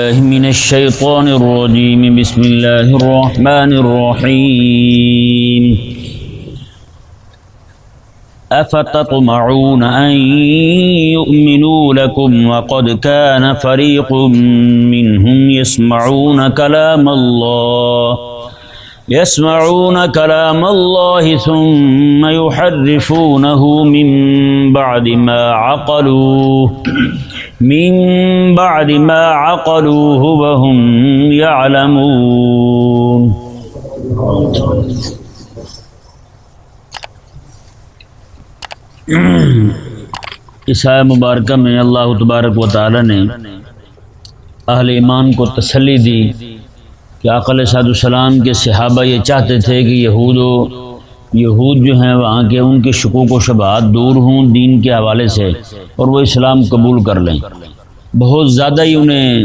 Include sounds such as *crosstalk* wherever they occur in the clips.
الله من الشيطان الرجيم. بسم الله الرحمن الرحيم. أفتطمعون أن يؤمنوا لكم وقد كان فريق منهم يسمعون كلام الله، يسمعون كلام الله ثم يحرفونه من بعد ما عقلوه. من بعد ما عقلوه وهم يعلمون اس آیہ مبارکہ میں اللہ تبارک و تعالی نے اہل ایمان کو تسلی دی کہ عقل صاحب السلام کے صحابہ یہ چاہتے تھے کہ یہود و یہود جو ہیں وہاں کے ان کے شکوک و شبہات دور ہوں دین کے حوالے سے اور وہ اسلام قبول کر لیں۔ بہت زیادہ ہی انہیں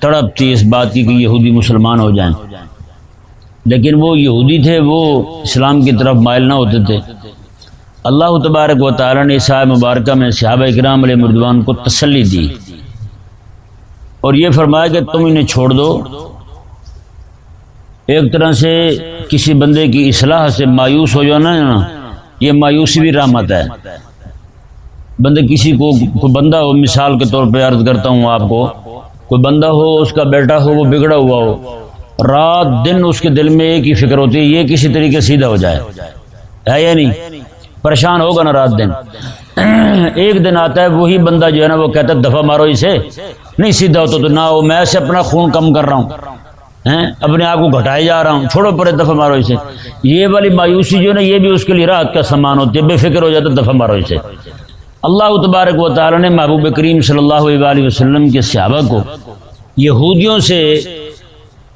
تڑپ تھی اس بات کی کہ یہودی مسلمان ہو جائیں۔ لیکن وہ یہودی تھے، وہ اسلام کی طرف مائل نہ ہوتے تھے۔ اللہ تبارک و تعالیٰ نے عیسیٰ مبارکہ میں صحابہ اکرام علیہ مردوان کو تسلی دی۔ اور یہ فرمایا کہ تم انہیں چھوڑ دو۔ ایک طرح سے کسی بندے کی اصلاح سے مایوس ہو جانا ہے نا، یہ مایوسی بھی رحمت ہے۔ بندے کسی کو، کوئی بندہ ہو، مثال کے طور پہ عرض کرتا ہوں آپ کو، کوئی بندہ ہو، اس کا بیٹا ہو، وہ بگڑا ہوا ہو، رات دن اس کے دل میں ایک ہی فکر ہوتی ہے، یہ کسی طریقے سیدھا ہو جائے۔ ہے یا نہیں؟ پریشان ہوگا نا رات دن۔ *clears throat* ایک دن آتا ہے، وہی بندہ جو ہے نا، وہ کہتا ہے، دفعہ مارو اسے۔ نہیں سیدھا ہوتا تو، نہ ہو، میں ایسے اپنا خون کم کر رہا ہوں۔ اپنے آپ کو گھٹائے جا رہا ہوں۔ چھوڑو پڑے دفعہ مارو اسے۔ یہ والی مایوسی جو ہے نا، یہ بھی اس کے لیے راحت کا سامان ہوتی ہے۔ بے فکر ہو جاتا دفعہ مارو اسے۔ اللہ تبارک و تعالی نے محبوب کریم صلی اللہ علیہ وسلم کے صحابہ کو یہودیوں سے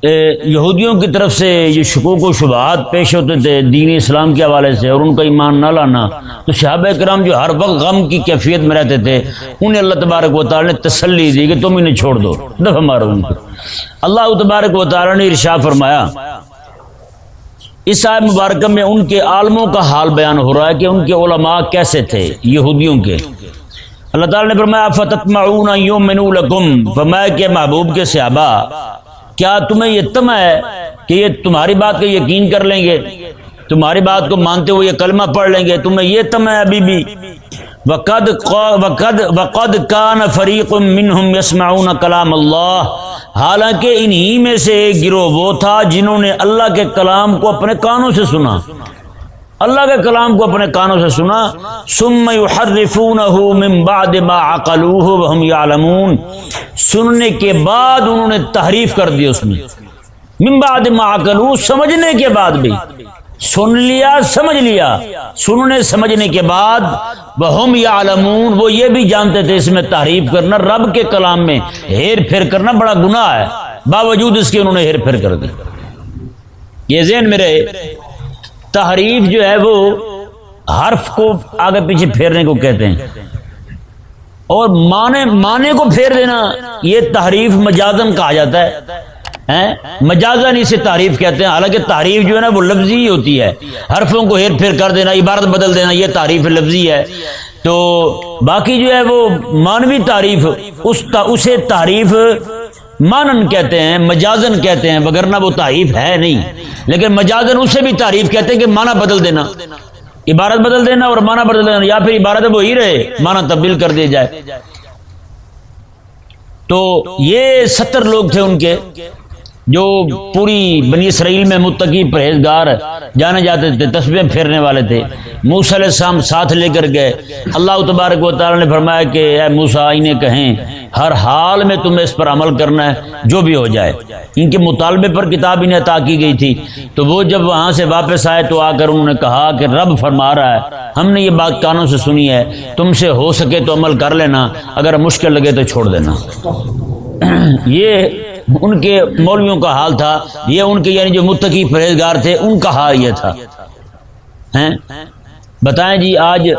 یہودیوں کی طرف سے یہ شکوک و شبہات پیش ہوتے تھے، دین اسلام کے حوالے سے، اور ان کا ایمان نہ لانا۔ تو صحابہ کرام جو ہر وقت غم کی کیفیت میں رہتے تھے، انہیں اللہ تبارک و تعالی نے تسلی دی کہ تم انہیں چھوڑ دو دفعہ مارو ان کو۔ اللہ تبارک و تعالی نے ارشا فرمایا، اس آئے مبارکہ میں ان کے عالموں کا حال بیان ہو رہا ہے کہ ان کے علماء کیسے تھے، یہودیوں کے۔ اللہ تعالی نے فرمایا، فتتمعون یومنو فرمایا کہ محبوب کے صحابہ کیا تمہیں یہ تم ہے کہ یہ تمہاری بات کا یقین کر لیں گے؟ تمہاری بات کو مانتے ہوئے یہ کلمہ پڑھ لیں گے۔ تمہیں یہ تم ہے ابھی بھی وقد وقد وقد کان فریق منہم یسمعون کلام اللہ۔ حالانکہ انہی میں سے ایک گروہ وہ تھا جنہوں نے اللہ کے کلام کو اپنے کانوں سے سنا۔ اللہ کے کلام کو اپنے کانوں سے سنا، ثم يحرفونه من بعد ما عقلوه وهم يعلمون سننے کے بعد انہوں نے تحریف کر دی اس میں۔ من بعد ما عقلوه سمجھنے کے بعد بھی۔ سن لیا، سمجھ لیا۔ سننے، سمجھنے کے بعد وهم يعلمون وہ یہ بھی جانتے تھے اس میں تحریف کرنا، رب کے کلام میں ہیر پھیر کرنا بڑا گناہ ہے۔ باوجود اس کے انہوں نے ہیر پھیر کر دی۔ یہ ذہن میں رہے تحریف جو ہے وہ حرف کو آگے پیچھے پھیرنے کو کہتے ہیں۔ اور مانے مانے کو پھیر دینا یہ تحریف مجازن کہا جاتا ہے۔ مجازن اسے تعریف کہتے ہیں۔ حالانکہ تعریف جو ہے نا وہ لفظی ہی ہوتی ہے۔ حرفوں کو ہیر پھیر کر دینا، عبارت بدل دینا، یہ تعریف لفظی ہے۔ تو باقی جو ہے وہ مانوی تعریف اس تا اسے تعریف مانن کہتے ہیں، مجازن کہتے ہیں وگرنہ وہ تعریف ہے نہیں۔ لیکن مجازن اسے بھی تعریف کہتے ہیں کہ مانا بدل دینا۔ عبارت بدل دینا اور مانا بدل دینا، یا پھر عبارت وہ ہی رہے مانا تبدیل کر دیا جائے۔ تو یہ ستر لوگ تھے ان کے، جو پوری بنی اسرائیل میں متقی پرہیزگار، جانے جاتے تھے تصویریں پھیرنے والے تھے۔ موسا علیہ السلام ساتھ لے کر گئے۔ اللہ تبارک و تعالی نے فرمایا کہ اے موسا انہیں کہیں۔ ہر حال میں تمہیں اس پر عمل کرنا ہے، جو بھی ہو جائے۔ ان کے مطالبے پر کتاب انہیں عطا کی گئی تھی۔ تو وہ جب وہاں سے واپس آئے تو آ کر انہوں نے کہا کہ رب فرما رہا ہے، ہم نے یہ بات کانوں سے سنی ہے۔ تم سے ہو سکے تو عمل کر لینا، اگر مشکل لگے تو چھوڑ دینا۔ *clears throat* یہ ان کے مولویوں کا حال تھا۔ یہ ان کے یعنی جو متقی پرہیزگار تھے، ان کا حال یہ تھا۔ بتائیں جی آج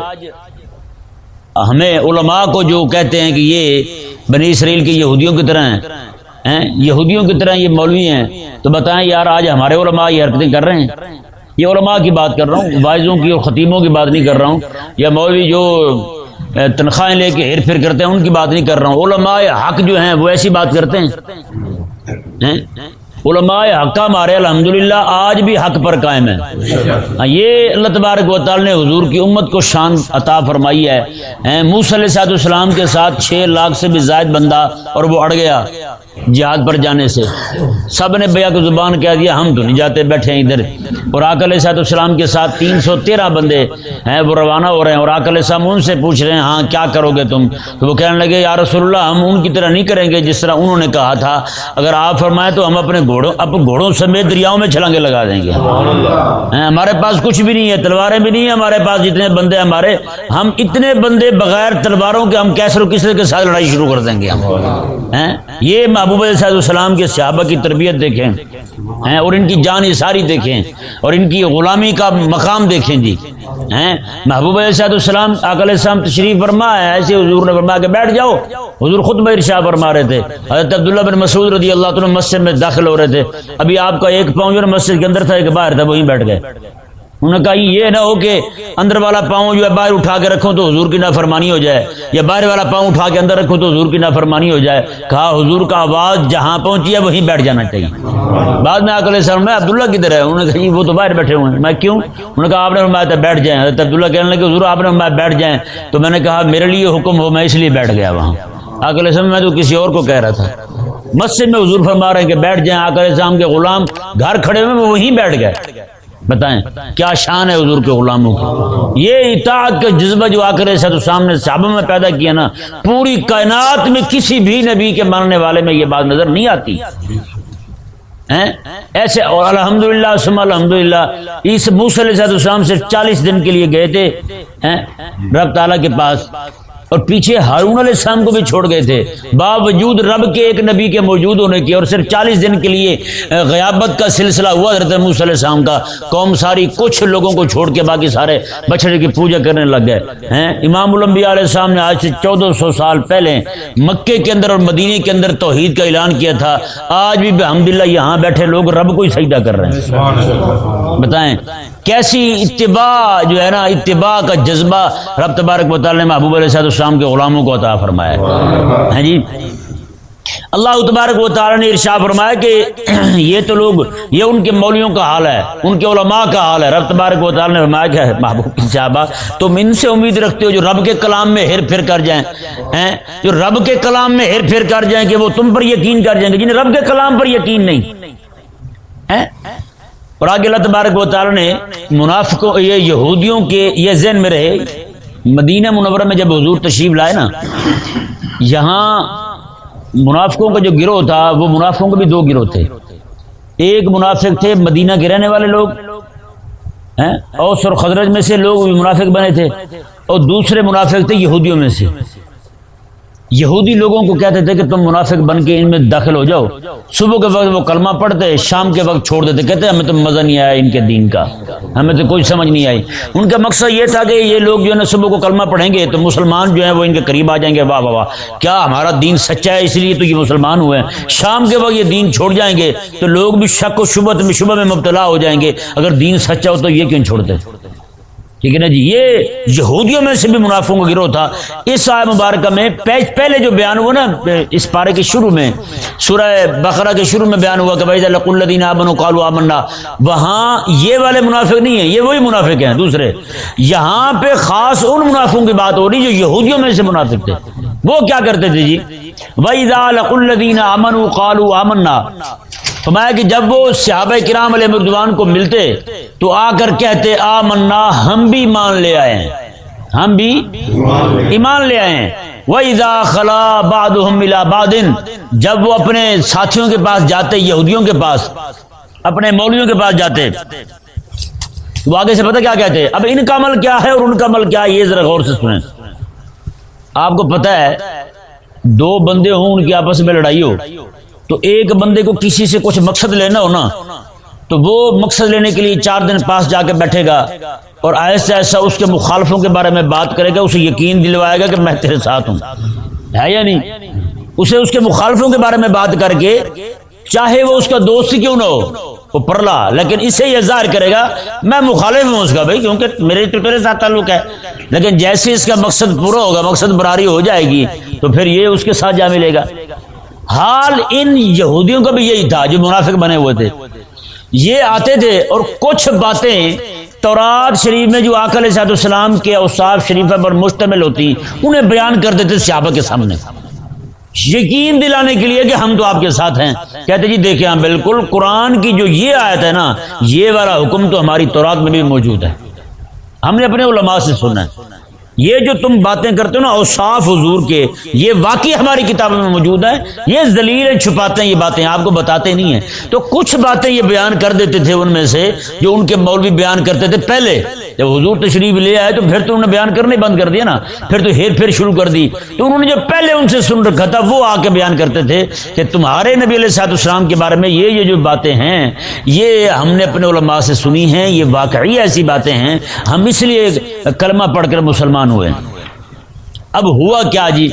ہمیں علماء کو جو کہتے ہیں کہ یہ بنی اسرائیل کے یہودیوں کی طرح ہیں۔ یہودیوں کی طرح یہ مولوی ہیں۔ تو بتائیں یار، آج ہمارے علماء یہ حرکتیں کر رہے ہیں۔ یہ علماء کی بات کر رہا ہوں وائزوں کی اور خطیموں کی بات نہیں کر رہا ہوں۔ یا مولوی جو تنخواہیں لے کے ہیر پھر کرتے ہیں، ان کی بات نہیں کر رہا ہوں۔ علماء حق جو ہیں، وہ ایسی بات کرتے ہیں؟ علماء حقہ مارے، الحمدللہ، آج بھی حق پر قائم ہے ہاں، یہ اللہ تبارک و تعالی نے حضور کی امت کو شان عطا فرمائی ہے۔ موسی علیہ السلام کے ساتھ چھ لاکھ سے بھی زائد بندہ اور وہ اڑ گیا۔ جہاد پر جانے سے۔ سب نے بیا کو زبان کہہ دیا ہم تو نہیں جاتے بیٹھے ہیں ادھر۔ اور آکل صاحب السلام کے ساتھ تین سو تیرہ بندے ہیں وہ روانہ ہو رہے ہیں۔ اور آکل صاحب ان سے پوچھ رہے ہیں ہاں کیا کرو گے تم؟ تو وہ کہنے لگے یا رسول اللہ ہم ان کی طرح نہیں کریں گے جس طرح انہوں نے کہا تھا۔ اگر آپ فرمائیں تو ہم اپنے گھوڑوں اب گھوڑوں سمیت دریاؤں میں چھلانگے لگا دیں گے۔ ہمارے پاس کچھ بھی نہیں ہے تلواریں بھی نہیں ہیں ہمارے پاس جتنے بندے ہمارے ہم اتنے بندے بغیر تلواروں کے ہم کیسر کسی کے ساتھ لڑائی شروع کر دیں گے۔ ہم یہ ابو محبوب صاحب السلام کے صحابہ کی تربیت دیکھیں، ہیں، اور ان کی جان ساری دیکھیں، اور ان کی غلامی کا مقام دیکھیں جی ہیں، محبوب علیہ صاحب السلام آکل السلام تشریف فرما ہے ایسے حضور نے فرما کے بیٹھ جاؤ، حضور خود میں ارشا فرما رہے تھے، حضرت عبداللہ بن مسعود رضی اللہ تعالیٰ مسجد میں داخل ہو رہے تھے، ابھی آپ کا ایک پاؤں جو مسجد کے اندر تھا، ایک باہر تھا، وہیں بیٹھ گئے۔ انہوں نے کہا یہ نہ ہو کہ اندر والا پاؤں جو ہے باہر اٹھا کے رکھو تو حضور کی نافرمانی ہو جائے یا باہر والا پاؤں اٹھا کے اندر رکھو تو حضور کی نافرمانی ہو جائے کہا حضور کا آواز جہاں پہنچی ہے وہیں بیٹھ جانا چاہیے بعد میں آکل سلام میں عبداللہ کی طرح انہوں نے کہا وہ تو باہر بیٹھے ہوئے ہیں۔ میں کیوں؟ انہوں نے کہا، آپ نے فرمایا تھا بیٹھ جائیں۔ حضرت عبداللہ کہنے لگے، حضور آپ نے فرمایا بیٹھ جائیں۔ تو میں نے کہا، میرے لیے حکم ہو، میں اس لیے بیٹھ گیا وہاں۔ آکل سلام میں تو کسی اور کو کہہ رہا تھا۔ مسجد میں حضور فرما رہے ہیں کہ بیٹھ جائیں۔ آکل السلام کے غلام گھر کھڑے ہوئے وہ وہیں بیٹھ گئے۔ بتائیں، کیا شان ہے حضور کے غلاموں کی؟ یہ اطاعت کا جذبہ جو آ کر سامنے صحابہ میں پیدا کیا نا، پوری کائنات میں کسی بھی نبی کے ماننے والے میں یہ بات نظر نہیں آتی۔ ایسے، اور الحمد للہ سم الحمد للہ اس موسل السلام سے چالیس دن کے لیے گئے تھے۔ رب تعالیٰ کے پاس۔ اور پیچھے ہارون علیہ السلام کو بھی چھوڑ گئے تھے۔ باوجود رب کے ایک نبی کے موجود ہونے کی اور صرف چالیس دن کے لیے غیابت کا سلسلہ ہوا حضرت موسیٰ علیہ السلام کا۔ قوم ساری کچھ لوگوں کو چھوڑ کے باقی سارے بچڑے کی پوجا کرنے لگ گئے۔ ہیں؟ امام الانبیاء علیہ السلام نے آج سے چودہ سو سال پہلے مکے کے اندر اور مدینے کے اندر توحید کا اعلان کیا تھا۔ آج بھی الحمد للہ یہاں بیٹھے لوگ رب کو ہی سجدہ کر رہے ہیں۔ بتائیں۔ کیسی اتباع جو ہے نا، اتباع کا جذبہ رب تبارک و تعالی نے محبوب علیہ صاحب السلام کے غلاموں کو عطا فرمایا ہے۔ ہاں جی؟ اللہ تبارک و تعالی نے ارشا فرمایا کہ *clears throat* یہ تو لوگ، یہ ان کے مولیوں کا حال ہے، ان کے علماء کا حال ہے۔ رب تبارک و تعالی نے فرمایا کہ *laughs* محبوب کی صحابہ، تم ان سے امید رکھتے ہو جو رب کے کلام میں ہیر پھر کر جائیں۔ ہاں؟ جو رب کے کلام میں ہیر پھر کر جائیں کہ وہ تم پر یقین کر جائیں گے، جنہیں رب کے کلام پر یقین نہیں۔ ہاں؟ اور آگے اللہ تبارک و تعالی نے منافقوں یہ یہودیوں کے یہ ذہن میں رہے، مدینہ منورہ میں جب حضور تشریف لائے نا، یہاں منافقوں کا جو گروہ تھا، وہ منافقوں کے بھی دو گروہ تھے۔ ایک منافق تھے مدینہ کے رہنے والے لوگ اوس اور خدرت میں سے لوگ منافق بنے تھے۔ اور دوسرے منافق تھے یہودیوں میں سے۔ یہودی لوگوں کو کہتے تھے کہ تم منافق بن کے ان میں داخل ہو جاؤ۔ صبح کے وقت وہ کلمہ پڑھتے، شام کے وقت چھوڑ دیتے، کہتے ہمیں تو مزہ نہیں آیا ان کے دین کا۔ ہمیں تو کوئی سمجھ نہیں آئی۔ ان کا مقصد یہ تھا کہ یہ لوگ جو ہے نا صبح کو کلمہ پڑھیں گے تو مسلمان جو ہیں وہ ان کے قریب آ جائیں گے۔ واہ واہ واہ۔ کیا ہمارا دین سچا ہے؟ اس لیے تو یہ مسلمان ہوئے ہیں۔ شام کے وقت یہ دین چھوڑ جائیں گے تو لوگ بھی شک و شبت میں شبہ میں مبتلا ہو جائیں گے۔ اگر دین سچا ہو تو یہ کیوں چھوڑتے؟ ٹھیک ہے نا جی؟ یہ یہودیوں میں سے بھی منافعوں کا گروہ تھا۔ اس آئے مبارکہ میں پہلے جو بیان ہوا نا، اس پارے کے شروع میں، سورہ بقرہ کے شروع میں بیان ہوا کہ بھائی لق الدین آبن کالو آمنا۔ وہاں یہ والے منافق نہیں ہیں، یہ وہی منافق ہیں، دوسرے۔ یہاں پہ خاص ان منافعوں کی بات ہو رہی جو یہودیوں میں سے منافق تھے۔ وہ کیا کرتے تھے جی؟ وہی لق الدین امن کالو آمنا۔ فرمایا کہ جب وہ صحابہ کرام علیہ مردوان کو ملتے تو آ کر کہتے آ منا ہم بھی مان لے آئے ہیں۔ ہم بھی ایمان لے آئے ہیں۔ وَإِذَا خَلَا بَعْدُهُمْ مِلَا بَعْدٍ جب وہ اپنے ساتھیوں کے پاس جاتے، یہودیوں کے پاس، اپنے مولیوں کے پاس جاتے وہ آگے سے پتہ کیا کہتے؟ اب ان کا عمل کیا ہے اور ان کا عمل کیا ہے؟ یہ ذرا غور سے سنیں۔ آپ کو پتہ ہے، دو بندے ہوں، ان کی آپس میں لڑائی ہو تو ایک بندے کو کسی سے کچھ مقصد لینا ہو نا، تو وہ مقصد لینے کے لیے چار دن پاس جا کے بیٹھے گا اور ایسا ایسا اس کے مخالفوں کے بارے میں بات کرے گا، اسے یقین دلوائے گا کہ میں تیرے ساتھ ہوں۔ ہے یا نہیں؟ اسے اس کے مخالفوں کے بارے میں بات کر کے چاہے وہ اس کا دوست کیوں نہ ہو، وہ پرلا، لیکن اسے یہ ظاہر کرے گا، میں مخالف ہوں اس کا بھائی، کیونکہ میرے تو تیرے ساتھ تعلق ہے۔ لیکن جیسے اس کا مقصد پورا ہوگا، مقصد براری ہو جائے گی، تو پھر یہ اس کے ساتھ جا ملے گا۔ حال ان یہودیوں کا بھی یہی تھا جو منافق بنے ہوئے تھے۔ یہ آتے تھے اور کچھ باتیں تورات شریف میں جو آکل صاحب السلام کے اوصاف شریفہ پر مشتمل ہوتی، انہیں بیان کر دیتے صحابہ کے سامنے۔ یقین دلانے کے لیے کہ ہم تو آپ کے ساتھ ہیں۔ کہتے جی دیکھیں ہاں بالکل قرآن کی جو یہ آیت ہے نا، یہ والا حکم تو ہماری تورات میں بھی موجود ہے۔ ہم نے اپنے علماء سے سنا ہے۔ یہ جو تم باتیں کرتے ہو نا اوصاف حضور کے، یہ واقعی ہماری کتابوں میں موجود ہے۔ یہ دلیل چھپاتے ہیں یہ باتیں، آپ کو بتاتے نہیں ہیں۔ تو کچھ باتیں یہ بیان کر دیتے تھے ان میں سے جو ان کے مولوی بیان کرتے تھے پہلے۔ جب حضور تشریف لے آئے تو پھر تو انہوں نے بیان کرنے بند کر دیا نا۔ پھر تو ہیر پھر شروع کر دی۔ تو انہوں نے جو پہلے ان سے سن رکھا تھا وہ آ کے بیان کرتے تھے کہ تمہارے نبی علیہ صاحب السلام کے بارے میں یہ یہ جو باتیں ہیں، یہ ہم نے اپنے علماء سے سنی ہیں، یہ واقعی ایسی باتیں ہیں۔ ہم اس لیے کلمہ پڑھ کر مسلمان ہوئے۔ اب ہوا کیا جی؟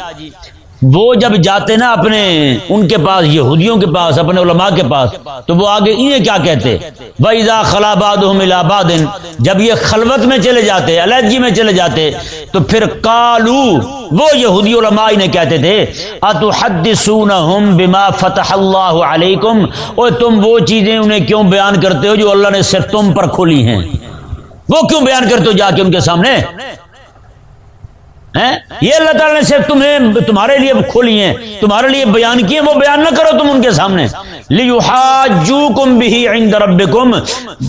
وہ جب جاتے نا اپنے ان کے پاس، یہودیوں کے پاس، اپنے علماء کے پاس، تو وہ آگے انہیں کیا کہتے؟ وَإِذَا خَلَابَادُهُمْ إِلَى بَادٍ جب یہ خلوت میں چلے جاتے، علیحدگی میں چلے جاتے، تو پھر کالو وہ یہودی علماء انہیں کہتے تھے أَتُحَدِّسُونَهُمْ بِمَا فَتَحَ اللَّهُ عَلَيْكُمْ؟ اور تم وہ چیزیں انہیں کیوں بیان کرتے ہو جو اللہ نے صرف تم پر کھولی ہیں؟ وہ کیوں بیان کرتے ہو جا کے ان کے سامنے؟ یہ اللہ تعالیٰ نے صرف تمہیں تمہارے لیے کھولی ہیں، تمہارے لیے بیان کیے وہ بیان نہ کرو تم ان کے سامنے۔ کم بھی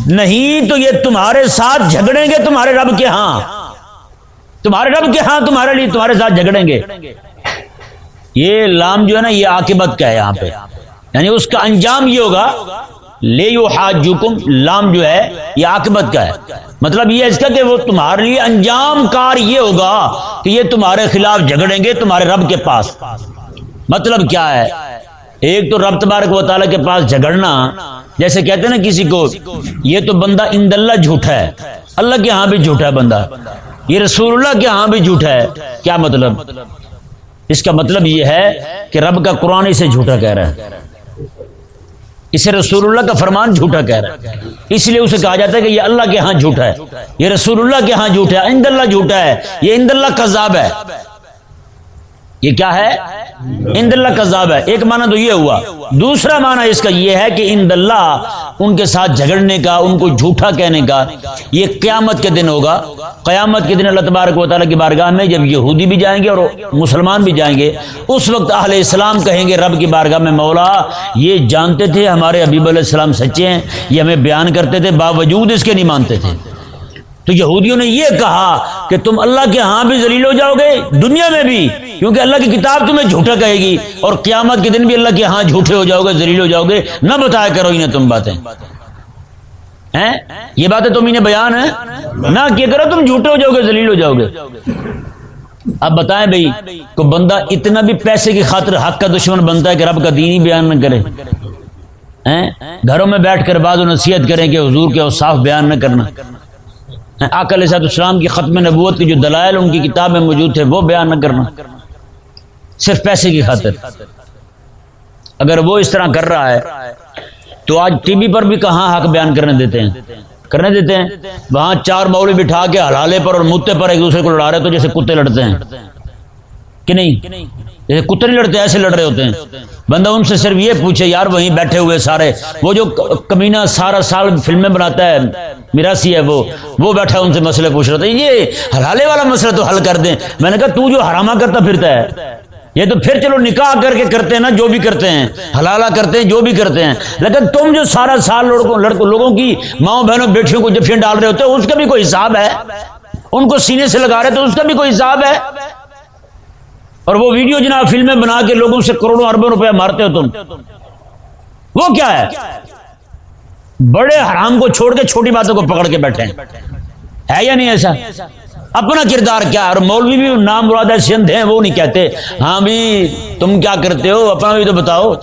نہیں تو یہ تمہارے ساتھ جھگڑیں گے تمہارے رب کے ہاں۔ تمہارے رب کے ہاں تمہارے لیے تمہارے ساتھ جھگڑیں گے۔ یہ لام جو ہے نا، یہ آکبت کا ہے یہاں پہ۔ یعنی اس کا انجام یہ ہوگا لے یو لام جو ہے، یہ آکبت کا ہے۔ مطلب یہ اس کا کہ وہ تمہارے لیے انجام کار یہ ہوگا کہ یہ تمہارے خلاف جھگڑیں گے تمہارے رب کے پاس۔ مطلب کیا ہے؟ ایک تو رب تبارک و تعالیٰ کے پاس جھگڑنا، جیسے کہتے ہیں نا کسی کو، یہ تو بندہ اند اللہ جھوٹا ہے۔ اللہ کے ہاں بھی جھوٹا ہے بندہ۔ یہ رسول اللہ کے ہاں بھی جھوٹا ہے۔ کیا مطلب؟ اس کا مطلب یہ ہے کہ رب کا قرآن اسے جھوٹا کہہ رہا ہے۔ اسے رسول اللہ کا فرمان جھوٹا کہہ رہا ہے۔ اس لیے اسے کہا جاتا ہے کہ یہ اللہ کے ہاں جھوٹا ہے۔ یہ رسول اللہ کے ہاں جھوٹا ہے اند اللہ جھوٹا ہے، یہ اند اللہ کذاب ہے۔ یہ کیا ہے؟ اند اللہ کذاب ہے۔ ایک معنی تو یہ ہوا۔ دوسرا معنی اس کا یہ ہے کہ اند اللہ ان کے ساتھ جھگڑنے کا، ان کو جھوٹا کہنے کا، یہ قیامت کے دن ہوگا۔ قیامت کے دن اللہ تبارک و تعالیٰ کی بارگاہ میں جب یہودی بھی جائیں گے اور مسلمان بھی جائیں گے، اس وقت اہل اسلام کہیں گے، رب کی بارگاہ میں مولا، یہ جانتے تھے ہمارے حبیب علیہ السلام سچے ہیں، یہ ہمیں بیان کرتے تھے، باوجود اس کے نہیں مانتے تھے۔ تو یہودیوں نے یہ کہا کہ تم اللہ کے ہاں بھی ذلیل ہو جاؤ گے، دنیا میں بھی، کیونکہ اللہ کی کتاب تمہیں جھوٹا کہے گی اور قیامت کے دن بھی اللہ کے ہاں جھوٹے ہو جاؤ گے، ذلیل ہو جاؤ گے۔ نہ بتایا کرو انہیں تم باتیں۔ یہ باتیں تم انہیں بیان ہے نہ کیا کرو، تم جھوٹے ہو جاؤ گے، ذلیل ہو جاؤ گے۔ اب بتائیں بھائی کو بندہ اتنا بھی پیسے کی خاطر حق کا دشمن بنتا ہے کہ رب کا دین ہی بیان نہ کرے۔ گھروں میں بیٹھ کر بعض و نصیحت کریں کہ حضور کے صاف بیان نہ کرنا۔ آکل صاحب السلام کی ختم نبوت کی جو دلائل ان کی کتاب میں موجود تھے، وہ بیان نہ کرنا۔ صرف پیسے کی خاطر۔ اگر وہ اس طرح کر رہا ہے، تو آج ٹی وی پر بھی کہاں حق بیان کرنے دیتے ہیں؟ کرنے دیتے ہیں۔ وہاں چار مولوی بٹھا کے ہلالے پر اور متے پر ایک دوسرے کو لڑا رہے تو جیسے کتے لڑتے ہیں۔ کہ نہیں؟ جیسے کتے نہیں لڑتے، ایسے لڑ رہے ہوتے ہیں۔ بندہ ان سے صرف یہ پوچھے، یار وہیں بیٹھے ہوئے سارے، وہ جو کمینہ سارا سال فلمیں بناتا ہے میراسی ہے وہ وہ بیٹھا ان سے مسئلے پوچھ رہا تھا، یہ حلالے والا مسئلہ تو حل کر دیں۔ میں نے کہا، تو جو حرامہ کرتا پھرتا ہے، یہ تو پھر چلو نکاح کر کے کرتے ہیں نا، جو بھی کرتے ہیں، حلالہ کرتے ہیں، جو بھی کرتے ہیں۔ لیکن تم جو سارا سال لڑکوں لڑکوں، لوگوں کی ماؤں بہنوں بیٹھیوں کو جفیاں ڈال رہے ہوتے ہیں اس کا بھی کوئی حساب ہے؟ ان کو سینے سے لگا رہے تو اس کا بھی کوئی حساب ہے؟ اور وہ ویڈیو جناب فلمیں بنا کے لوگوں سے کروڑوں اربوں روپے مارتے ہو تم۔ وہ کیا ہے؟ بڑے حرام کو چھوڑ کے چھوٹی باتوں کو پکڑ کے بیٹھے ہے یا نہیں ایسا؟ اپنا کردار کیا اور مولوی بھی نام مراد سندھ ہیں، وہ نہیں کہتے۔ ہاں بھی، تم کیا کرتے ہو؟ اپنا بھی تو بتاؤ۔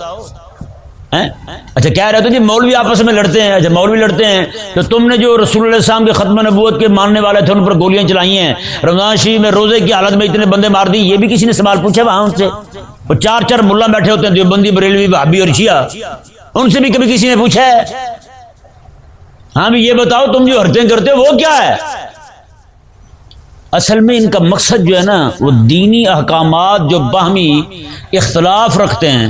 اچھا کہہ رہے تو جی مولوی آپس میں لڑتے ہیں؟ اچھا مولوی لڑتے ہیں، تو تم نے جو رسول اللہ السلام کے ختم نبوت کے ماننے والے تھے، ان پر گولیاں چلائی ہیں۔ رمضان شریف میں روزے کی حالت میں اتنے بندے مار دی یہ بھی کسی نے سوال پوچھا وہاں ان سے؟ وہ چار چار ملا بیٹھے ہوتے ہیں، دیوبندی، بریلوی بھابی اور شیعہ۔ ان سے بھی کبھی کسی نے پوچھا ہے؟ ہاں بھی یہ بتاؤ، تم جو حرتیں کرتے ہو، وہ کیا ہے؟ اصل میں ان کا مقصد جو ہے نا، وہ دینی احکامات جو باہمی اختلاف رکھتے ہیں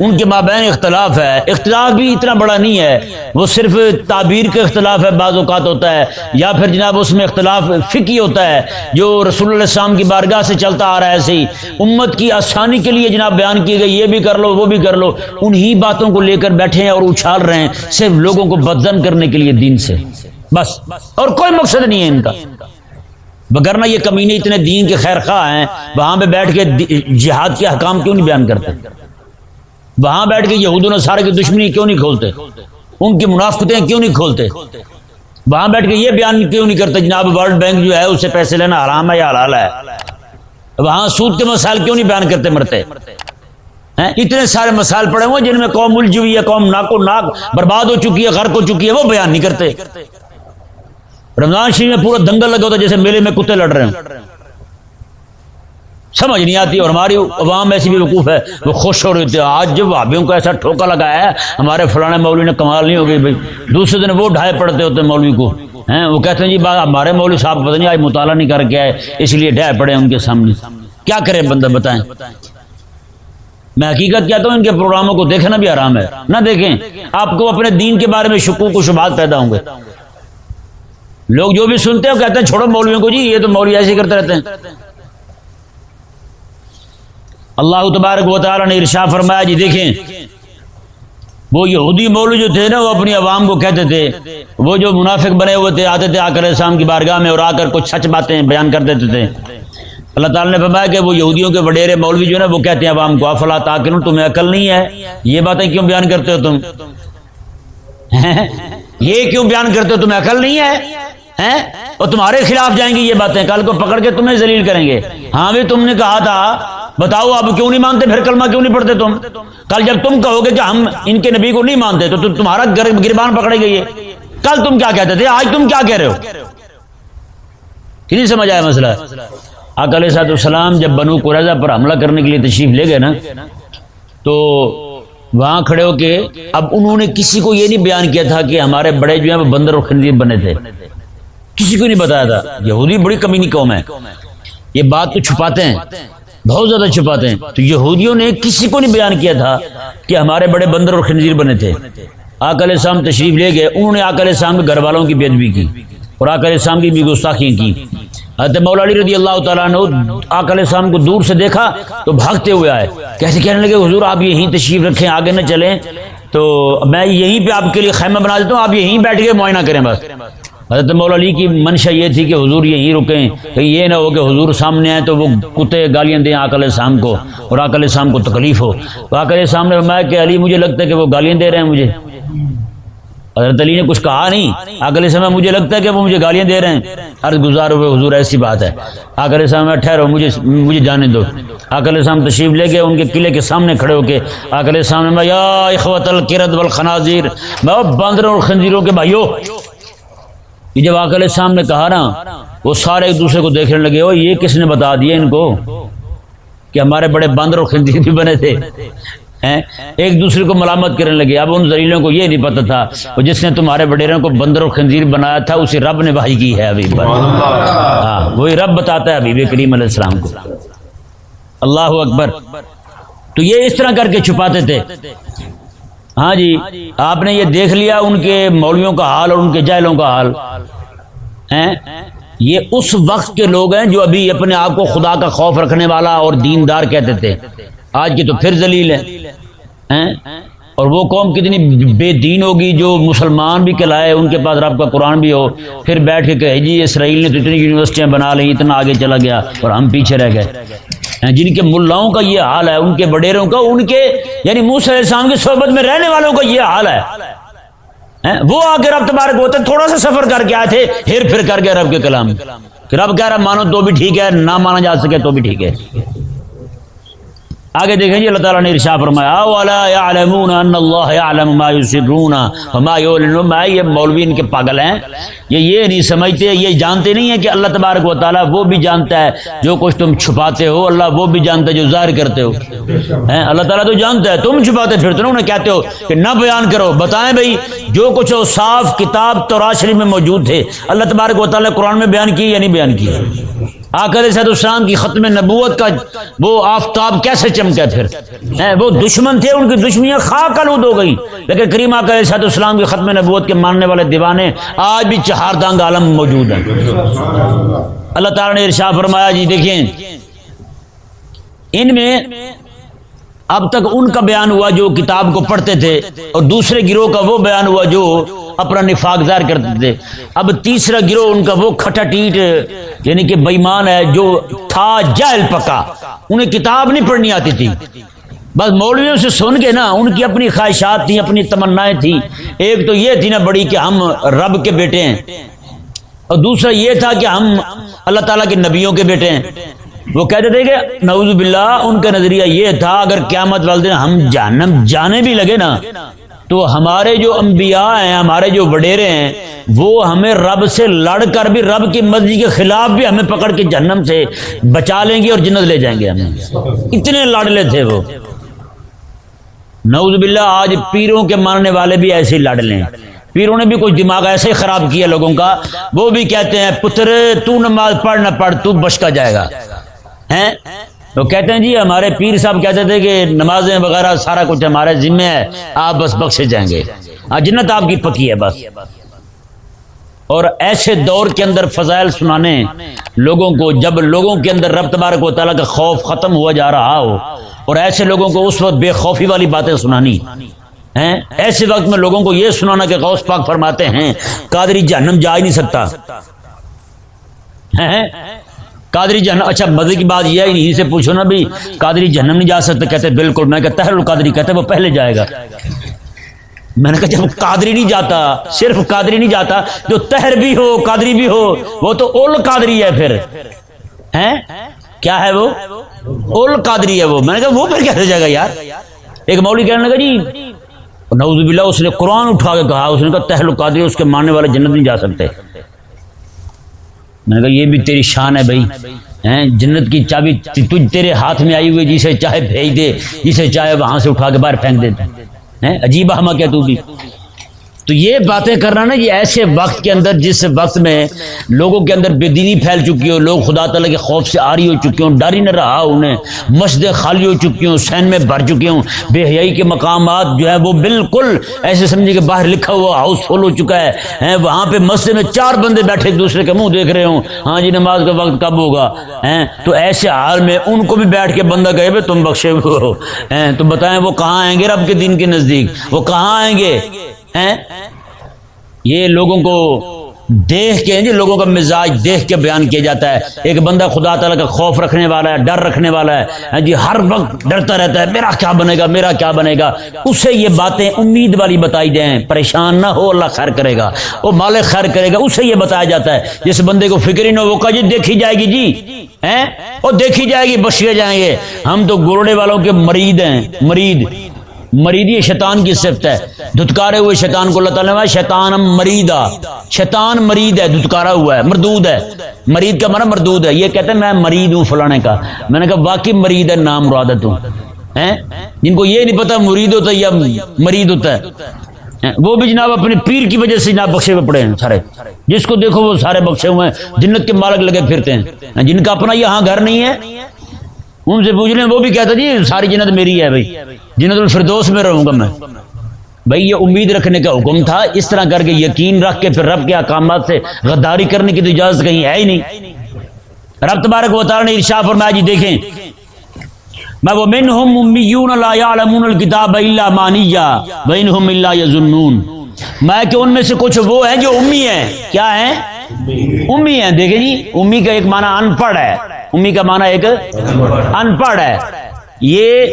ان کے مابین اختلاف ہے۔ اختلاف بھی اتنا بڑا نہیں ہے۔ وہ صرف تعبیر کا اختلاف ہے بعض اوقات ہوتا ہے، یا پھر جناب اس میں اختلاف فکی ہوتا ہے، جو رسول اللہ السلام کی بارگاہ سے چلتا آ رہا ہے ایسے ہی۔ امت کی آسانی کے لیے جناب بیان کیے گئے، یہ بھی کر لو، وہ بھی کر لو۔ انہی باتوں کو لے کر بیٹھے ہیں اور اچھال رہے ہیں صرف لوگوں کو بدن کرنے کے لیے دین سے۔ بس۔ اور کوئی مقصد نہیں ہے ان کا۔ بگرنا یہ کمینے اتنے دین کے خیر خواہ ہیں، وہاں پہ بیٹھ کے جہاد کے حکام کیوں نہیں بیان کرتے؟ وہاں بیٹھ کے یہود و سارے کی دشمنی کیوں نہیں کھولتے؟ ان کی منافقتیں کیوں نہیں کھولتے؟ وہاں بیٹھ کے یہ بیان کیوں نہیں کرتے جناب ورلڈ بینک جو ہے اس سے پیسے لینا حرام ہے یا حلال ہے؟ وہاں سود کے مسائل کیوں نہیں بیان کرتے مرتے؟ اتنے سارے مسائل پڑے ہوئے جن میں قوم الجھ ہوئی ہے، قوم ناکو ناک برباد ہو چکی ہے، غرق ہو چکی ہے، وہ بیان نہیں کرتے۔ رمضان شریف میں پورا دنگل لگا ہوتا جیسے میلے میں کتے لڑ رہے ہیں۔ سمجھ نہیں آتی اور ہماری عوام ایسی بھی وقوف ہے، وہ خوش ہو رہی تھی آج جب بھابھیوں کو ایسا ٹھوکا لگایا ہے، ہمارے فلانے مولوی نے کمال نہیں ہو گئی بھائی۔ دوسرے دن وہ ڈھائے پڑتے ہوتے ہیں مولوی کو۔ ہیں، وہ کہتے ہیں جی ہمارے مولوی صاحب پتہ نہیں آج مطالعہ نہیں کر کے آئے، اس لیے ڈھائے پڑے ان کے سامنے۔ کیا کرے بندہ، بتائیں۔ میں حقیقت کہتا ہوں، ان کے پروگراموں کو دیکھنا بھی آرام ہے۔ نہ دیکھیں، آپ کو اپنے دین کے بارے میں شکوک و شبہات پیدا ہوں گے۔ لوگ جو بھی سنتے ہیں، وہ کہتے ہیں، چھوڑو مولویوں کو جی یہ تو مولوی ایسے کرتے رہتے ہیں۔ اللہ تبارک و تعالیٰ نے ارشا فرمایا جی دیکھیں، وہ یہودی مولو جو تھے نا، وہ اپنی عوام کو کہتے تھے، وہ جو منافق بنے ہوئے تھے، آتے تھے آ کر اسلام کی بارگاہ میں اور آ کر کچھ سچ باتیں بیان کر دیتے تھے۔ اللہ تعالیٰ نے فرمایا کہ وہ یہودیوں کے وڈیرے مولوی جو ہے نا، وہ کہتے ہیں عوام کو، افلا تاکر تمہیں عقل نہیں ہے۔ یہ باتیں کیوں بیان کرتے ہو تم؟ *laughs* یہ کیوں بیان کرتے ہو؟ تمہیں عقل نہیں ہے؟ اور تمہارے خلاف جائیں گی یہ باتیں۔ کل کو پکڑ کے تمہیں ذلیل کریں گے۔ ہاں بھی، تم نے کہا تھا بتاؤ اب کیوں نہیں مانتے؟ پھر کلمہ کیوں نہیں پڑھتے تم؟ کل جب تم کہو گے کہ ہم ان کے نبی کو نہیں مانتے، تو تمہارا گربان پکڑے گئی ہے کل تم کیا کہتے تھے؟ آج تم کیا کہہ رہے ہو؟ نہیں سمجھ آیا مسئلہ؟ اکل صاحب السلام جب بنو قرضہ پر حملہ کرنے کے لیے تشریف لے گئے نا، تو وہاں کھڑے ہو کے اب انہوں نے کسی کو یہ نہیں بیان کیا تھا کہ ہمارے بڑے جو ہیں وہ بندر اور خنزیر بنے تھے۔ کسی کو نہیں بتایا تھا۔ یہودی بڑی کمینی قوم ہے۔ یہ بات تو چھپاتے ہیں۔ بہت زیادہ چھپاتے ہیں۔ تو یہودیوں نے کسی کو نہیں بیان کیا تھا کہ ہمارے بڑے بندر اور خنزیر بنے تھے۔ آکل شام تشریف لے گئے، انہوں نے آکل شام کے گھر والوں کی بےد بھی کی اور آکل شام کی بھی گستاخی کی۔ حضرت مولا علی رضی اللہ تعالیٰ نے آکل شام کو دور سے دیکھا تو بھاگتے ہوئے آئے۔ کیسے کہنے لگے، حضور آپ یہیں تشریف رکھیں، آگے نہ چلیں۔ تو میں یہیں پہ آپ کے لیے خیمہ بنا دیتا ہوں، آپ یہیں بیٹھ کے معائنہ کریں بس۔ حضرت مولا علی کی منشا یہ تھی کہ حضور یہیں رکیں۔ کہ یہ نہ ہو کہ حضور سامنے آئے تو وہ کتے گالیاں دیں آکل شام کو اور آکل شام کو تکلیف ہو۔ آکل شام نے فرمایا کہ علی مجھے لگتا ہے کہ وہ گالیاں دے رہے ہیں مجھے۔ حضرت علی نے کچھ کہا نہیں۔ آکل سمے مجھے لگتا ہے کہ وہ مجھے گالیاں دے رہے ہیں۔ عرض گزار ہوئے، حضور ایسی بات ہے۔ آکل شام میں ٹھہرو، مجھے مجھے جانے دو۔ آکل شام تشریف لے کے ان کے قلعے کے سامنے کھڑے ہو کے آکل شام نے یا اخوت الکرد والخنازیر، میں باندروں اور خنزیروں کے بھائیو یہ جب آکل شام نے کہا نا وہ سارے ایک دوسرے کو دیکھنے لگے ہو یہ کس نے بتا دیا ان کو کہ ہمارے بڑے بندر اور خنزیر بھی بنے تھے؟ ایک دوسرے کو ملامت کرنے لگے اب ان زریلوں کو یہ نہیں پتا تھا جس نے تمہارے بڈیروں کو بندر اور خنزیر بنایا تھا اسے رب نے بھائی کی ہے ابھی ہاں وہی رب بتاتا ہے ابھی کریم علیہ السلام کو۔ اللہ اکبر۔ تو یہ اس طرح کر کے چھپاتے تھے۔ ہاں جی آپ نے یہ دیکھ لیا ان کے مولویوں کا حال اور ان کے جائلوں کا حال۔ یہ اس وقت کے لوگ ہیں جو ابھی اپنے آپ کو خدا کا خوف رکھنے والا اور دیندار کہتے تھے۔ آج کی تو پھر ذلیل ہے۔ اور وہ قوم کتنی بے دین ہوگی جو مسلمان بھی کہلائے، ان کے پاس رب کا قرآن بھی ہو، پھر بیٹھ کے کہے جی اسرائیل نے تو اتنی یونیورسٹیاں بنا لی اتنا آگے چلا گیا اور ہم پیچھے رہ گئے۔ جن کے ملاؤں کا یہ حال ہے، ان کے بڈیروں کا، ان کے یعنی علیہ السلام کی صحبت میں رہنے والوں کا یہ حال ہے۔ وہ آ کے رب تبارک ہوتے تھوڑا سا سفر کر کے آئے تھے ہیر پھر کر کے رب کے کلام۔ کہ رب کہہ رہا مانو تو بھی ٹھیک ہے، نہ مانا جا سکے تو بھی ٹھیک ہے۔ آگے دیکھیں جی اللہ تعالیٰ نے ارشاد فرمایا ولا يعلمون ان اللہ يعلم ما يسرون وما يعلنون یہ مولوی ان کے پاگل ہیں۔ یہ یہ نہیں سمجھتے، یہ جانتے نہیں ہیں کہ اللہ تبارک و تعالیٰ وہ بھی جانتا ہے جو کچھ تم چھپاتے ہو، اللہ وہ بھی جانتا ہے جو ظاہر کرتے ہو۔ اللہ تعالیٰ تو جانتا ہے، تم چھپاتے پھرتے ہو، انہیں کہتے ہو کہ نہ بیان کرو۔ بتائیں بھائی، جو کچھ ہو، صاف کتاب تو شریف میں موجود تھے۔ اللہ تبارک و تعالیٰ قرآن میں بیان کی یا نہیں بیان کی؟ آکر صد السلام کی ختم نبوت کا وہ آفتاب کیسے چمکا پھر وہ دشمن تھے، ان کی دشمنیاں خاک آلود ہو گئی۔ لیکن کریم آکر صد السلام کی ختم نبوت کے ماننے والے دیوانے آج بھی چہار دانگ عالم موجود ہیں۔ اللہ تعالیٰ نے ارشاد فرمایا جی دیکھیں، ان میں اب تک ان کا بیان ہوا جو کتاب کو پڑھتے تھے اور دوسرے گروہ کا وہ بیان ہوا جو اپنا نفاق ظاہر کرتے تھے اب تیسرا گروہ ان کا وہ کھٹا ٹیٹ یعنی کہ بےمان ہے، جو تھا جاہل پکا۔ انہیں کتاب نہیں پڑھنی آتی تھی۔ بس مولویوں سے سن کے نا، ان کی اپنی خواہشات تھیں، اپنی تمنائیں تھیں۔ ایک تو یہ تھی نا بڑی کہ ہم رب کے بیٹے ہیں۔ اور دوسرا یہ تھا کہ ہم اللہ تعالیٰ کے نبیوں کے بیٹے ہیں۔ وہ کہتے تھے کہ نعوذ باللہ، ان کا نظریہ یہ تھا، اگر قیامت والے دن ہم جہنم جانے بھی لگے نا تو ہمارے جو انبیاء ہیں، ہمارے جو وڈیرے ہیں، وہ ہمیں رب سے لڑ کر بھی، رب کی مرضی کے خلاف بھی ہمیں پکڑ کے جہنم سے بچا لیں گے اور جنت لے جائیں گے ہمیں۔ اتنے لاڈلے تھے وہ۔ نعوذ باللہ، آج پیروں کے ماننے والے بھی ایسے ہی لڑ لیں پیروں نے بھی کچھ دماغ ایسے ہی خراب کیا لوگوں کا، وہ بھی کہتے ہیں، پتر، تو نماز پڑھ نہ پڑھ، تو بشکا جائے گا۔ ہیں؟ وہ کہتے ہیں جی ہمارے پیر صاحب کہتے تھے کہ نمازیں وغیرہ سارا کچھ ہمارے ذمہ ہے، آپ بس بخشے جائیں گے۔ ہاں جنت آپ کی پکی ہے بس۔ اور ایسے دور کے اندر فضائل سنانے لوگوں کو، جب لوگوں کے اندر رب تبارک و تعالیٰ کا خوف ختم ہوا جا رہا ہو، اور ایسے لوگوں کو اس وقت بے خوفی والی باتیں سنانی۔ ہیں، ایسے وقت میں لوگوں کو یہ سنانا کہ غوث پاک فرماتے ہیں، قادری جہنم جا ہی نہیں سکتا۔ قادری جہنم اچھا مزے کی بات یہ ہے، انہیں سے پوچھو نا بھی، قادری جہنم نہیں جا سکتے کہتے بالکل، میں کہتا ہے القادری کہتے وہ پہلے جائے گا۔ میں نے کہا، جب قادری نہیں جاتا، صرف قادری نہیں جاتا، جو تہر بھی ہو، قادری بھی ہو، وہ تو اول قادری ہے پھر۔ ہیں؟ کیا ہے وہ؟ اول قادری ہے وہ۔ میں نے کہا، وہ پھر کیسے جائے گا یار؟ ایک مولوی کہنے لگا جی نعوذ باللہ، اس نے قرآن اٹھا کے کہا، اس نے کہا تہل قادری، اس کے ماننے والے جنت نہیں جا سکتے۔ میں نے کہا، یہ بھی تیری شان ہے بھائی. ہیں، جنت کی چابی تجھ تیرے ہاتھ میں آئی ہوئی جسے چاہے بھیج دے، جسے چاہے وہاں سے اٹھا کے باہر پھینک دیتا ہے عجیب ہمہ کیا تو بھی۔ تو یہ باتیں کرنا نا، یہ ایسے وقت کے اندر، جس وقت میں لوگوں کے اندر بے دینی پھیل چکی ہو، لوگ خدا تعالیٰ کے خوف سے آری ہو چکے ہوں، ڈر ہی نہ رہا انہیں مسجدیں خالی ہو چکی ہوں، سین میں بھر چکے ہوں۔ بے حیائی کے مقامات جو ہے وہ بالکل ایسے سمجھے کہ باہر لکھا ہوا ہاؤس فل ہو چکا ہے۔ وہاں پہ مسجد میں چار بندے بیٹھے ایک دوسرے کے منہ دیکھ رہے ہوں۔ ہاں جی نماز کا وقت کب ہوگا؟ تو ایسے حال میں ان کو بھی بیٹھ کے بندہ کہے بھائی تم بخشے ہو۔ تو بتائیں وہ کہاں آئیں گے رب کے دین کے نزدیک؟ وہ کہاں آئیں گے؟ یہ لوگوں کو دیکھ کے جی لوگوں کا مزاج دیکھ کے بیان کیا جاتا ہے۔ ایک بندہ خدا تعالیٰ کا خوف رکھنے والا ہے، ڈر رکھنے والا ہے۔ ہاں جی ہر وقت ڈرتا رہتا ہے، میرا کیا بنے گا، میرا کیا بنے گا؟ اسے یہ باتیں امید والی بتائی جائیں۔ پریشان نہ ہو، اللہ خیر کرے گا۔ وہ مالک خیر کرے گا، اسے یہ بتایا جاتا ہے۔ جس بندے کو فکر ہی نہ وہ جی دیکھی جائے گی جی۔ وہ دیکھی جائے گی بشیے جائیں گے۔ ہم تو گوڑے والوں کے مرید ہیں، مرید۔ مریدی شیطان کی صفت ہے۔ دھتکارے ہوئے شیطان کو اللہ تعالیٰ نے شیطان مریدا شیطان مرید ہے دھتکارا ہوا ہے، مردود ہے۔ مرید کا مانا مردود ہے۔ یہ کہتے ہیں، میں مرید ہوں فلانے کا۔ میں نے کہا، واقعی مرید ہے، نام مرادت ہوں۔ جن کو یہ نہیں پتا مرید ہوتا ہے یا مرید ہوتا ہے۔ وہ بھی جناب اپنے پیر کی وجہ سے جناب بخشے ہوئے پڑے ہیں سارے۔ جس کو دیکھو، وہ سارے بخشے ہوئے ہیں۔ جنت کے مالک لگے پھرتے ہیں۔ جن کا اپنا یہاں گھر نہیں ہے، ان سے پوچھ لیں، وہ بھی کہتا جی ساری جنت میری ہے بھائی۔ جنت الفردوس میں رہوں گا میں۔ بھائی، یہ امید رکھنے کا حکم تھا۔ اس طرح کر کے یقین رکھ کے پھر رب کے احکامات سے غداری کرنے کی تو اجازت کہیں ہے ہی نہیں۔ رب تبارک و تعالی نے ارشاد فرمایا جی دیکھیں۔ میں وہ منہم امیون لا یعلمون الکتاب الا مانیہ وانہم الا یظنون۔ میں کہ ان میں سے کچھ وہ ہیں جو امی ہیں۔ کیا ہیں؟ امی ہیں۔ دیکھیں جی امی کا ایک معنی ان پڑھ ہے۔ امی کا معنی ایک ان پڑھ ہے۔ یہ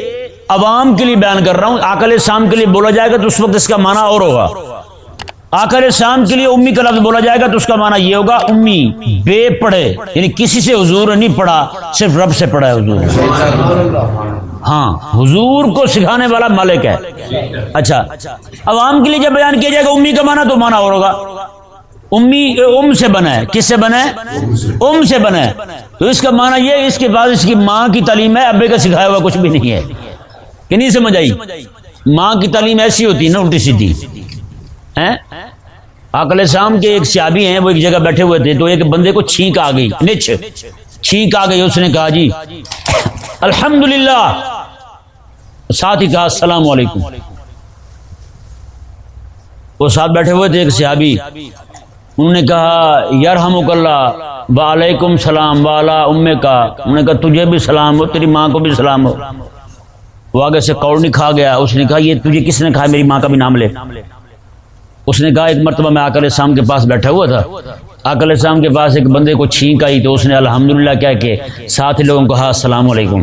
عوام کے لیے بیان کر رہا ہوں۔ آکل شام کے لیے بولا جائے گا تو اس وقت اس کا معنی اور ہوگا۔ آکل شام کے لیے امی کا لفظ بولا جائے گا تو اس کا معنی یہ ہوگا، امی بے پڑھے۔ یعنی کسی سے حضور نہیں پڑھا، صرف رب سے پڑھا ہے حضور۔ ہاں حضور کو سکھانے والا مالک ہے۔ اچھا عوام کے لیے جب بیان کیا جائے گا امی کا مانا تو مانا اور ہوگا۔ امی ام سے بنا ہے۔ کس سے بنا ہے؟ ام سے بنا ہے۔ تو اس کا مانا یہ اس کے بعد اس کی ماں کی تعلیم ہے، ابے کا سکھایا ہوا کچھ بھی نہیں ہے۔ کہ نہیں سمجھ آئی؟ ماں کی تعلیم ایسی ہوتی نا الٹی سیدھی۔ ہیں؟ عقل شام کے ایک سیابی ہیں، وہ ایک جگہ بیٹھے ہوئے تھے، تو ایک بندے کو چھینک آ گئی نچ چھینک آ گئی، اس نے کہا جی الحمدللہ۔ ساتھ ہی کہا، السلام علیکم۔ وہ ساتھ بیٹھے ہوئے تھے، ایک صحابی۔ انہوں نے کہا، یرحمک اللہ، وعلیکم سلام، والا ام کا انہوں نے کہا، تجھے بھی سلام ہو، تیری ماں کو بھی سلام ہو۔ وہ آگے سے کوڑ نہیں کھا گیا، اس نے کہا، یہ تجھے کس نے کہا؟ میری ماں کا بھی نام لے۔ اس نے کہا، ایک مرتبہ میں آکل شام کے پاس بیٹھا ہوا تھا۔ آکل شام کے پاس ایک بندے کو چھینک آئی تو اس نے الحمدللہ کہہ کے ساتھ ہی لوگوں کو کہا السلام علیکم۔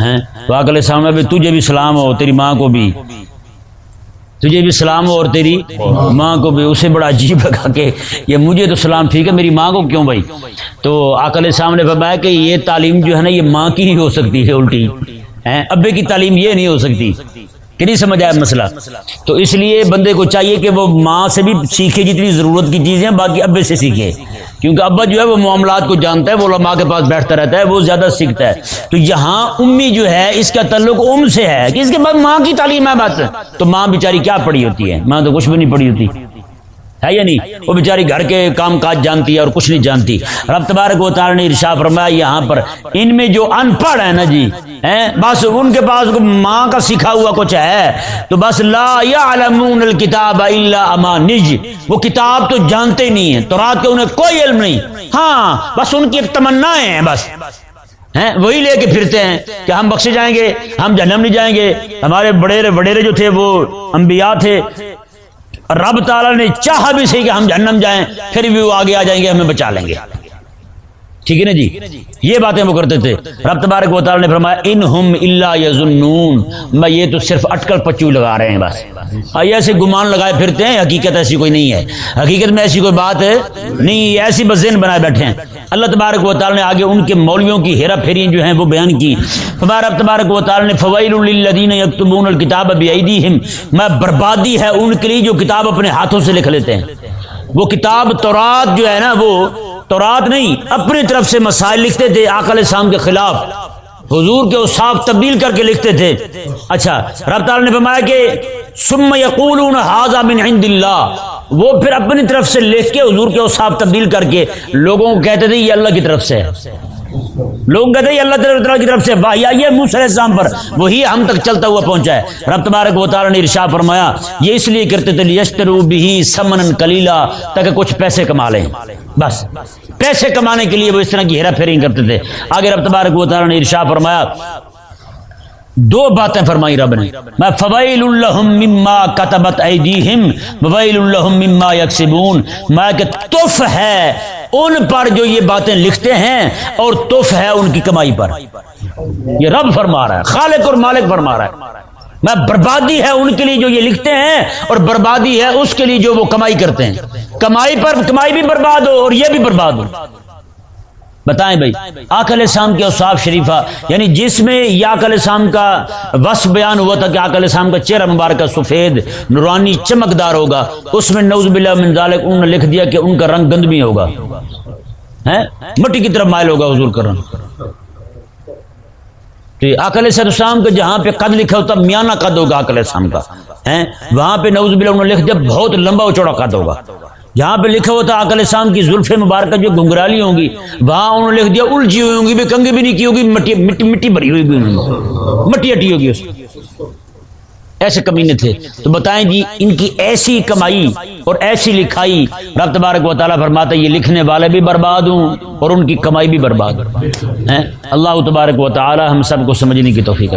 ہیں؟ تو آکل شام میں تجھے بھی سلام ہو، تیری ماں کو بھی۔ تجھے بھی سلام ہو اور تیری ماں کو بھی۔ اسے بڑا عجیب لگا کہ یہ مجھے تو سلام، ٹھیک ہے، میری ماں کو کیوں بھائی؟ تو آکل شام نے فرمایا کہ یہ تعلیم جو ہے نا، یہ ماں کی ہی ہو سکتی ہے، الٹی۔ ابے کی تعلیم یہ نہیں ہو سکتی کہ نہیں سمجھ آیا مسئلہ۔ تو اس لیے بندے کو چاہیے کہ وہ ماں سے بھی سیکھے جتنی ضرورت کی چیزیں باقی ابے سے سیکھے۔ کیونکہ ابا جو ہے وہ معاملات کو جانتا ہے، وہ علماء کے پاس بیٹھتا رہتا ہے، وہ زیادہ سیکھتا ہے۔ تو یہاں امی جو ہے، اس کا تعلق ام سے ہے کہ اس کے بعد ماں کی تعلیم ہے بس تو ماں بیچاری کیا پڑھی ہوتی ہے؟ ماں تو کچھ بھی نہیں پڑھی ہوتی۔ ہے یا نہیں? وہ بیچاری گھر کے کام کاج جانتی ہے اور کچھ نہیں جانتی۔ رب تبارک و تعالی نے ارشاد فرمایا یہاں پر، ان میں جو ان پڑھ ہے نا جی ہیں، بس ان کے پاس ماں کا سکھا ہوا کچھ ہے۔ تو بس لا یعلمون الکتاب الا امانج۔ وہ کتاب تو جانتے نہیں ہیں، تو رات کے انہیں کوئی علم نہیں۔ ہاں بس ان کی ایک تمنا ہیں بس۔ ہیں، وہی لے کے پھرتے ہیں کہ ہم بخشے جائیں گے، ہم جہنم نہیں جائیں گے۔ ہمارے بڑے بڑے جو تھے وہ انبیاء تھے۔ رب تعالیٰ نے چاہا بھی صحیح کہ ہم جہنم جائیں، پھر بھی وہ آگے آ جائیں گے، ہمیں بچا لیں گے۔ ٹھیک ہے نا جی؟ یہ باتیں وہ کرتے تھے۔ رب تبارک و تعالیٰ نے فرمایا، ان ہم اللہ یظنون۔ میں یہ تو صرف اٹکل پچو لگا رہے ہیں بس۔ ایسے گمان لگائے پھرتے ہیں، حقیقت ایسی کوئی نہیں ہے۔ حقیقت میں ایسی کوئی بات ہے نہیں ایسی بس ذہن بنائے بیٹھے ہیں۔ اللہ تبارک و تعالیٰ نے آگے ان کے مولویوں کی ہیرا پھیری جو ہیں وہ بیان کی۔ ہمارا تبارک و تعالیٰ نے فوائل للذین یکتبون الکتاب بیدیہم میں بربادی ہے ان کے لیے جو کتاب اپنے ہاتھوں سے لکھ لیتے ہیں۔ وہ کتاب تورات جو ہے نا، وہ تورات نہیں، اپنی طرف سے مسائل لکھتے تھے آکل شام کے خلاف۔ حضور کے اصاف تبدیل کر کے لکھتے تھے۔ اچھا رب تعالیٰ نے فرمایا کہ سم یقولون حاضہ من عند اللہ۔ وہ پھر اپنی طرف سے لکھ کے حضور کے اصاف تبدیل کر کے لوگوں کو کہتے تھے یہ اللہ کی طرف سے۔ ہے لوگ کہتے ہیں اللہ تعالیٰ کی طرف سے واہ یہ موسی علیہ السلام پر وہی ہم تک چلتا ہوا پہنچا ہے۔ رب تبارک و تعالیٰ نے ارشاد فرمایا، یہ اس لیے کرتے تھے یشترو بھی سمن کلیلا تاکہ کچھ پیسے کما لیں۔ بس، پیسے کمانے کے لیے وہ اس طرح کی ہیرا پھیری کرتے تھے۔ آگے رب تبارک و تعالیٰ نے ارشاد فرمایا، دو باتیں فرمائی رب نے۔ میں فویل اللہم مما کتبت ایدیہم فویل اللہم مما یکسبون۔ میں، کہ تف ہے ان پر جو یہ باتیں لکھتے ہیں اور تف ہے ان کی کمائی پر۔ یہ رب فرما رہا ہے، خالق اور مالک فرما رہا ہے۔ میں بربادی ہے ان کے لیے جو یہ لکھتے ہیں اور بربادی ہے اس کے لیے جو وہ کمائی کرتے ہیں۔ کمائی پر، کمائی بھی برباد ہو اور یہ بھی برباد ہو۔ بتائیں بھائی آکل شام کے اوصاف شریفہ یعنی جس میں یہ آکل شام کا وصف بیان ہوا تھا کہ آکل شام کا چہرہ مبارکہ سفید، نورانی چمکدار ہوگا، اس میں نوز باللہ من ذالک انہوں نے لکھ دیا کہ ان کا رنگ گندمی ہوگا۔ مٹی کی طرف مائل ہوگا حضور کا رنگ تو آکل شام کا جہاں پہ قد لکھا ہوتا، میانہ قد ہوگا آکل شام کا۔ وہاں پہ نوز باللہ انہوں نے لکھ دیا، بہت لمبا و چوڑا قد ہوگا۔ جہاں پہ لکھا ہوتا عقل شام کی زلف مبارکہ جو گنگرالی ہوں گی، وہاں انہوں نے لکھ دیا، الجھی ہوئی ہوں گی بھی کنگی بھی نہیں کی ہوگی، مٹی مٹی مٹی بھری ہوئی بھی مٹی ہٹی ہوگی اس ایسے کمینے تھے۔ تو بتائیں جی ان کی ایسی کمائی اور ایسی لکھائی، رب تبارک و تعالیٰ فرماتا یہ لکھنے والے بھی برباد ہوں اور ان کی کمائی بھی برباد اللہ تبارک و تعالیٰ ہم سب کو سمجھنے کی توفیق